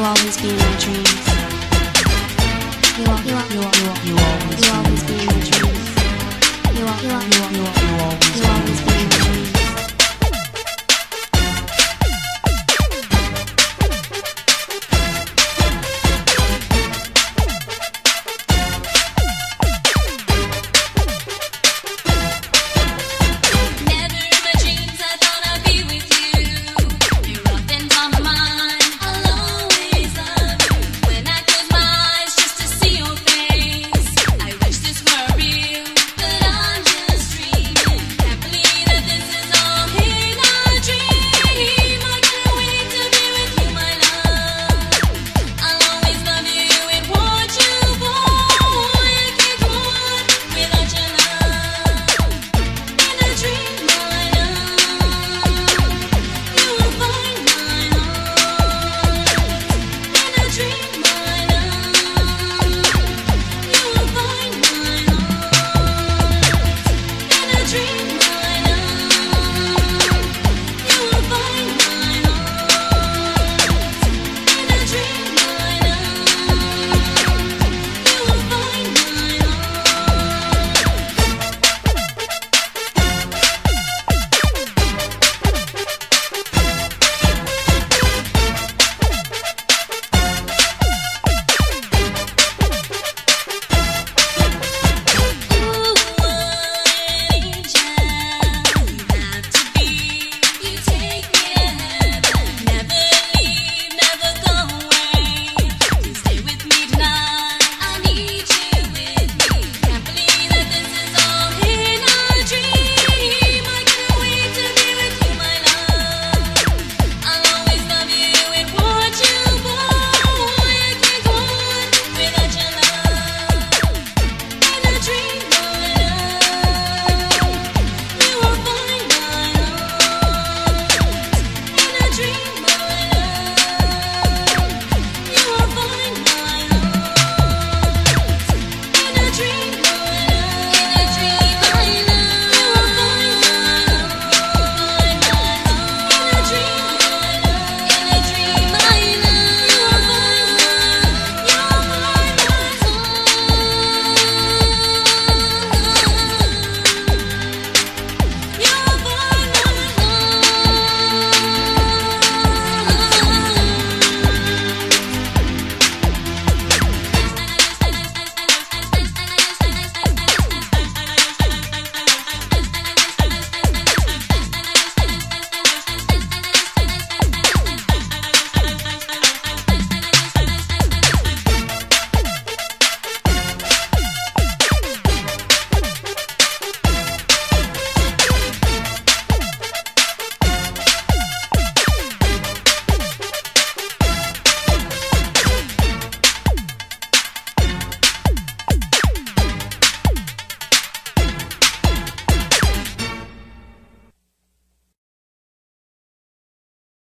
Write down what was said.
You always be in my dreams. You, you, you, you, you always.